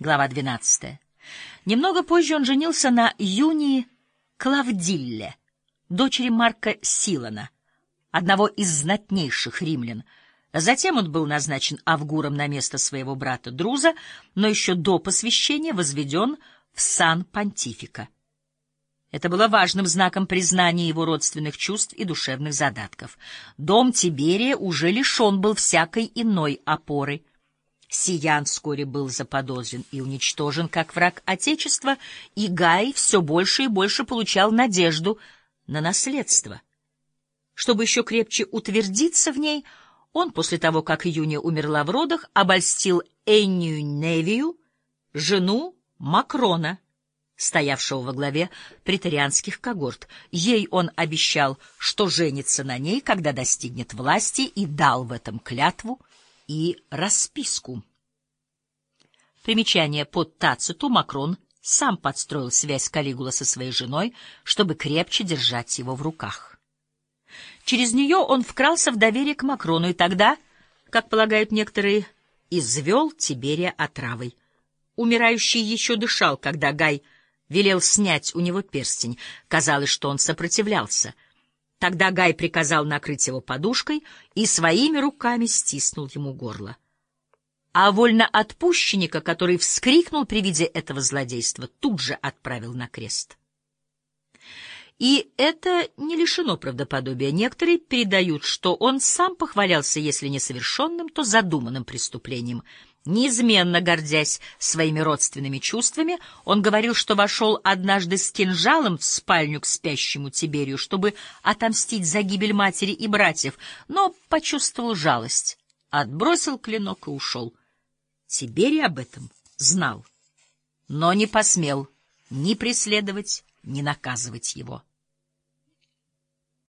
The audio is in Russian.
Глава 12. Немного позже он женился на Юнии Клавдилле, дочери Марка Силана, одного из знатнейших римлян. Затем он был назначен авгуром на место своего брата Друза, но еще до посвящения возведен в сан понтифика. Это было важным знаком признания его родственных чувств и душевных задатков. Дом Тиберия уже лишен был всякой иной опоры. Сиян вскоре был заподозрен и уничтожен как враг Отечества, и Гай все больше и больше получал надежду на наследство. Чтобы еще крепче утвердиться в ней, он, после того, как Юния умерла в родах, обольстил Эннию Невию, жену Макрона, стоявшего во главе претарианских когорт. Ей он обещал, что женится на ней, когда достигнет власти, и дал в этом клятву и расписку. Примечание под Тациту Макрон сам подстроил связь Калигула со своей женой, чтобы крепче держать его в руках. Через нее он вкрался в доверие к Макрону и тогда, как полагают некоторые, извел Тиберия отравой. Умирающий еще дышал, когда Гай велел снять у него перстень. Казалось, что он сопротивлялся. Тогда Гай приказал накрыть его подушкой и своими руками стиснул ему горло. А вольноотпущенника, который вскрикнул при виде этого злодейства, тут же отправил на крест. И это не лишено правдоподобия. Некоторые передают, что он сам похвалялся, если не совершенным, то задуманным преступлением — Неизменно гордясь своими родственными чувствами, он говорил, что вошел однажды с кинжалом в спальню к спящему Тиберию, чтобы отомстить за гибель матери и братьев, но почувствовал жалость, отбросил клинок и ушел. Тиберий об этом знал, но не посмел ни преследовать, ни наказывать его.